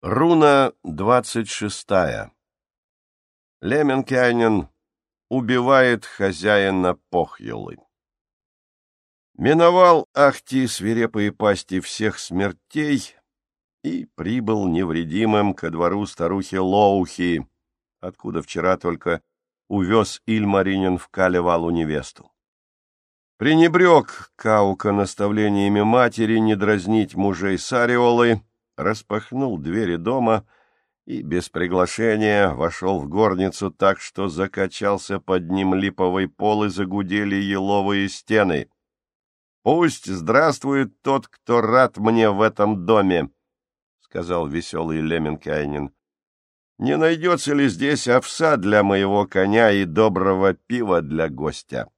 Руна двадцать шестая. Леменкянин убивает хозяина Похьелы. Миновал Ахти свирепые пасти всех смертей и прибыл невредимым ко двору старухи Лоухи, откуда вчера только увез Ильмаринин в Калевалу невесту. Пренебрег Каука наставлениями матери не дразнить мужей Сариолы, распахнул двери дома и без приглашения вошел в горницу так, что закачался под ним липовый пол и загудели еловые стены. «Пусть здравствует тот, кто рад мне в этом доме!» — сказал веселый Леменкайнин. «Не найдется ли здесь овса для моего коня и доброго пива для гостя?»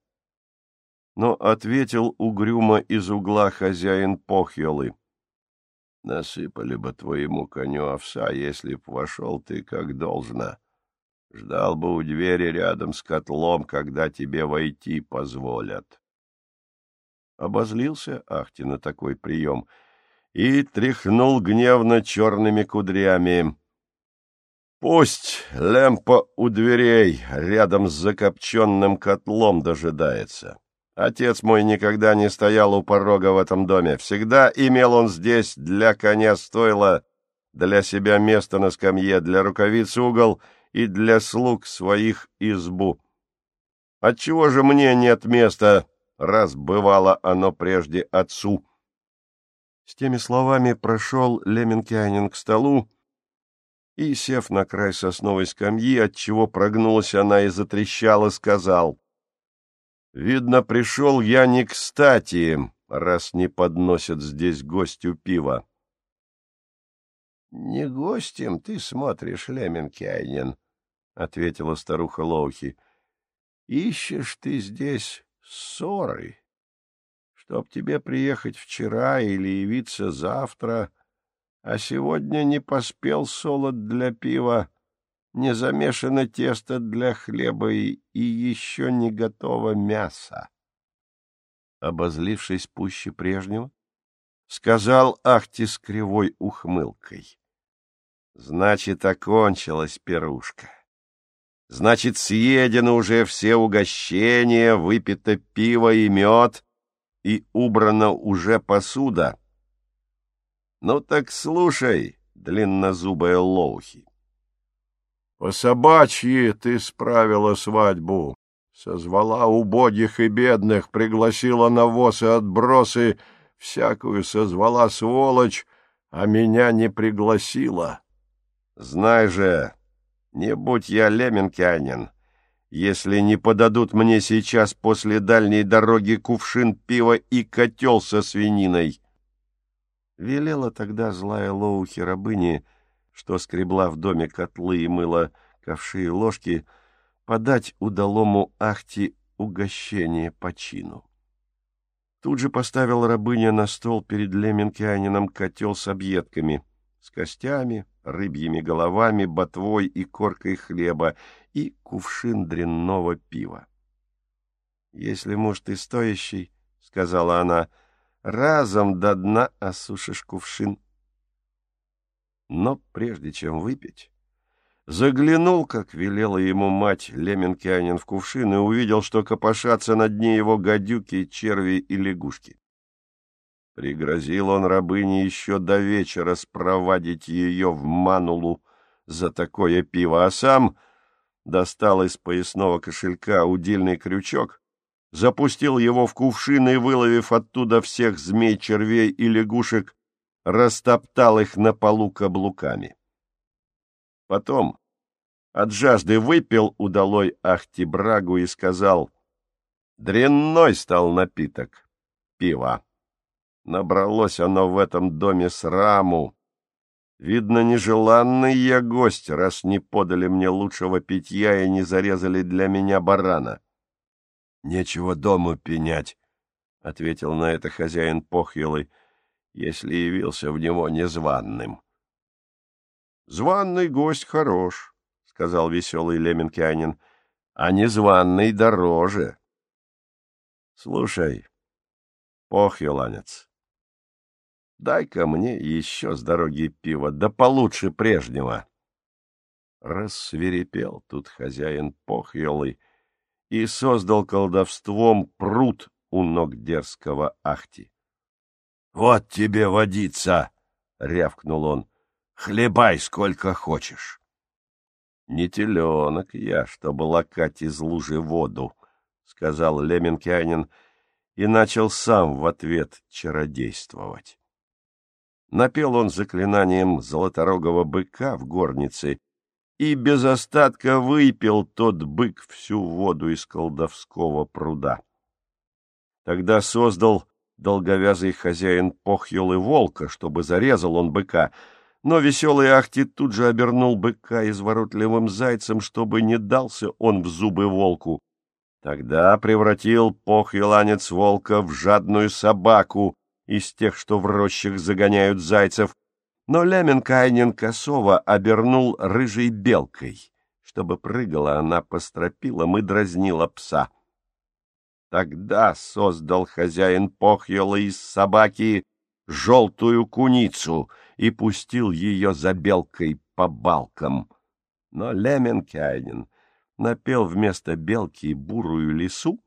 Но ответил угрюмо из угла хозяин Похьелы. Насыпали бы твоему коню овса, если б вошел ты как должно. Ждал бы у двери рядом с котлом, когда тебе войти позволят. Обозлился Ахти на такой прием и тряхнул гневно черными кудрями. Пусть лемпа у дверей рядом с закопченным котлом дожидается. Отец мой никогда не стоял у порога в этом доме. Всегда имел он здесь для коня стойло, для себя место на скамье, для рукавиц угол и для слуг своих избу. Отчего же мне нет места, раз бывало оно прежде отцу? С теми словами прошел Леменкянин к столу, и, сев на край сосновой скамьи, отчего прогнулась она и затрещала, сказал — Видно, пришел я не кстати, раз не подносят здесь гостю пива. — Не гостем ты смотришь, Леменкайнин, — ответила старуха Лоухи. — Ищешь ты здесь ссоры. Чтоб тебе приехать вчера или явиться завтра, а сегодня не поспел солод для пива, не замешано тесто для хлеба и, еще не готово мясо. Обозлившись пуще прежнего, сказал Ахти с кривой ухмылкой. Значит, окончилась пирушка. Значит, съедены уже все угощения, выпито пиво и мед, и убрана уже посуда. Ну так слушай, длиннозубая лоухи. По собачьи ты справила свадьбу. Созвала убогих и бедных, пригласила навоз и отбросы, всякую созвала сволочь, а меня не пригласила. Знай же, не будь я леменкянин, если не подадут мне сейчас после дальней дороги кувшин пива и котел со свининой. Велела тогда злая Лоухи рабыни — что скребла в доме котлы и мыла ковши и ложки, подать удалому Ахти угощение по чину. Тут же поставил рабыня на стол перед Леменкианином котел с объедками, с костями, рыбьими головами, ботвой и коркой хлеба и кувшин дрянного пива. — Если муж ты стоящий, — сказала она, — разом до дна осушишь кувшин. Но прежде чем выпить, заглянул, как велела ему мать Леменкянин в кувшин, и увидел, что копошатся на дне его гадюки, черви и лягушки. Пригрозил он рабыне еще до вечера спровадить ее в манулу за такое пиво, а сам достал из поясного кошелька удильный крючок, запустил его в кувшин и, выловив оттуда всех змей, червей и лягушек, растоптал их на полу каблуками. Потом от жажды выпил удалой Ахтибрагу и сказал, «Дрянной стал напиток, пиво. Набралось оно в этом доме сраму. Видно, нежеланный я гость, раз не подали мне лучшего питья и не зарезали для меня барана». «Нечего дому пенять», — ответил на это хозяин Похьелый, — если явился в него незваным. — Званный гость хорош, — сказал веселый Леменкянин, — а незваный дороже. — Слушай, похьюланец, Дай-ка мне еще с дороги пива, да получше прежнего. Рассверепел тут хозяин похьелый и создал колдовством пруд у ног дерзкого Ахти. — Вот тебе водица! — рявкнул он. — Хлебай сколько хочешь. — Не теленок я, чтобы лакать из лужи воду, — сказал Леменкянин и начал сам в ответ чародействовать. Напел он заклинанием золоторогого быка в горнице и без остатка выпил тот бык всю воду из колдовского пруда. Тогда создал долговязый хозяин похьел и волка, чтобы зарезал он быка, но веселый Ахти тут же обернул быка изворотливым зайцем, чтобы не дался он в зубы волку. Тогда превратил похьеланец волка в жадную собаку из тех, что в рощах загоняют зайцев, но Леменкайнин косово обернул рыжей белкой, чтобы прыгала она по стропилам и дразнила пса. Тогда создал хозяин похьела из собаки желтую куницу и пустил ее за белкой по балкам. Но Леменкайнин напел вместо белки бурую лису,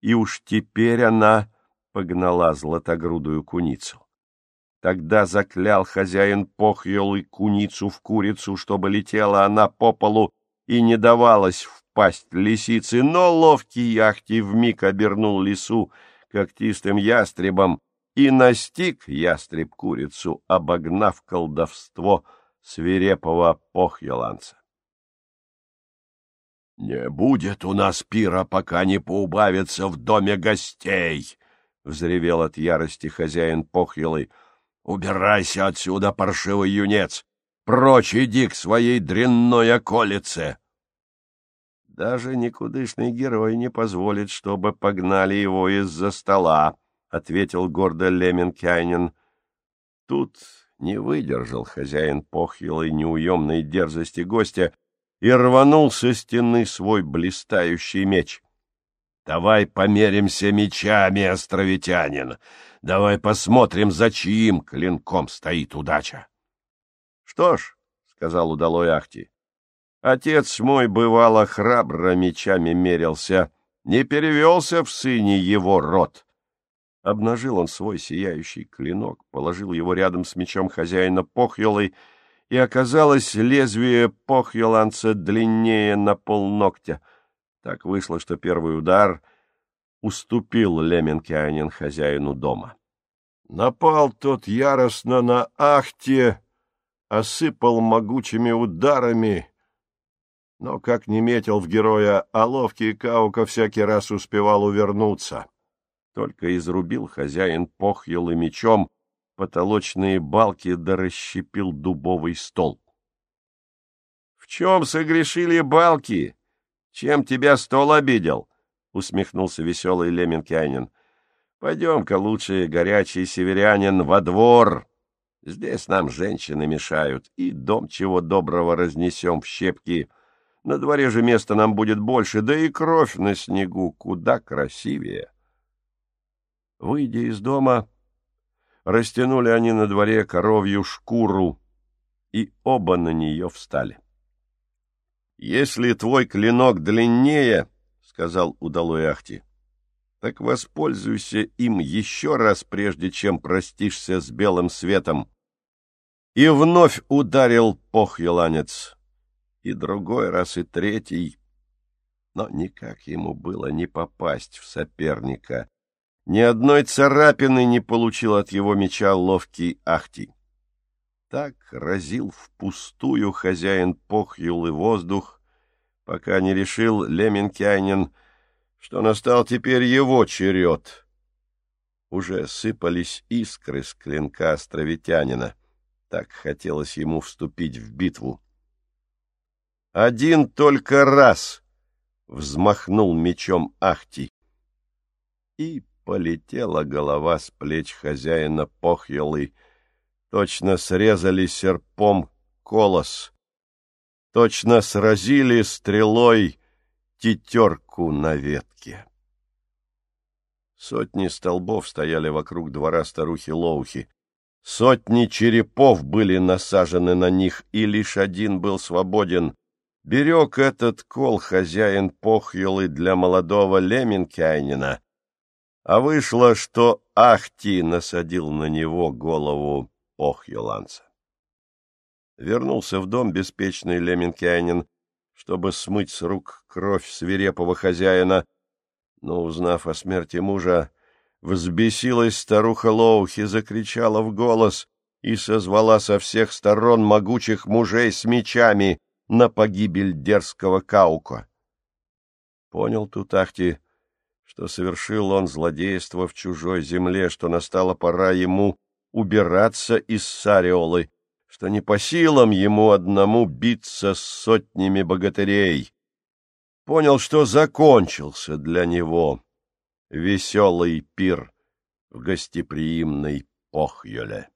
и уж теперь она погнала златогрудую куницу. Тогда заклял хозяин похьелы куницу в курицу, чтобы летела она по полу и не давалась в пасть лисицы, но ловкий яхти вмиг обернул лису когтистым ястребом и настиг ястреб курицу, обогнав колдовство свирепого похьеланца. «Не будет у нас пира, пока не поубавится в доме гостей!» — взревел от ярости хозяин похьелый — Убирайся отсюда, паршивый юнец! Прочь иди к своей дрянной околице! Даже никудышный герой не позволит, чтобы погнали его из-за стола, — ответил гордо Леменкайнин. Тут не выдержал хозяин похилой неуемной дерзости гостя и рванул со стены свой блистающий меч. — Давай померимся мечами, островитянин! Давай посмотрим, за чьим клинком стоит удача. — Что ж, — сказал удалой Ахти, — отец мой бывало храбро мечами мерился, не перевелся в сыне его род. Обнажил он свой сияющий клинок, положил его рядом с мечом хозяина Похьелой, и оказалось лезвие Похьеланца длиннее на полногтя. Так вышло, что первый удар уступил Леменкианин хозяину дома. Напал тот яростно на Ахте, осыпал могучими ударами, но, как не метил в героя, а ловкий Каука всякий раз успевал увернуться. Только изрубил хозяин похьел и мечом потолочные балки да расщепил дубовый стол. — В чем согрешили балки? Чем тебя стол обидел? — усмехнулся веселый Леменкянин. — Пойдем-ка лучше, горячий северянин, во двор. Здесь нам женщины мешают, и дом чего доброго разнесем в щепки. На дворе же места нам будет больше, да и кровь на снегу куда красивее. Выйдя из дома, растянули они на дворе коровью шкуру, и оба на нее встали. — Если твой клинок длиннее, сказал удалой Ахти. — Так воспользуйся им еще раз, прежде чем простишься с белым светом. И вновь ударил похьеланец. И другой раз, и третий. Но никак ему было не попасть в соперника. Ни одной царапины не получил от его меча ловкий Ахти. Так разил впустую хозяин похьюл и воздух, пока не решил Леменкянин, что настал теперь его черед. Уже сыпались искры с клинка островитянина. Так хотелось ему вступить в битву. Один только раз взмахнул мечом Ахти, и полетела голова с плеч хозяина похьелы, точно срезали серпом колос, точно сразили стрелой тетерку на ветке. Сотни столбов стояли вокруг двора старухи Лоухи. Сотни черепов были насажены на них, и лишь один был свободен. Берег этот кол хозяин похьелы для молодого Леменкайнина, а вышло, что Ахти насадил на него голову похьеланца. Вернулся в дом беспечный Леменкайнин, чтобы смыть с рук кровь свирепого хозяина, но, узнав о смерти мужа, Взбесилась старуха Лоухи, закричала в голос и созвала со всех сторон могучих мужей с мечами на погибель дерзкого Каука. Понял Тутахти, что совершил он злодейство в чужой земле, что настала пора ему убираться из Сариолы, что не по силам ему одному биться с сотнями богатырей. Понял, что закончился для него веселый пир в гостеприимной Похьеле.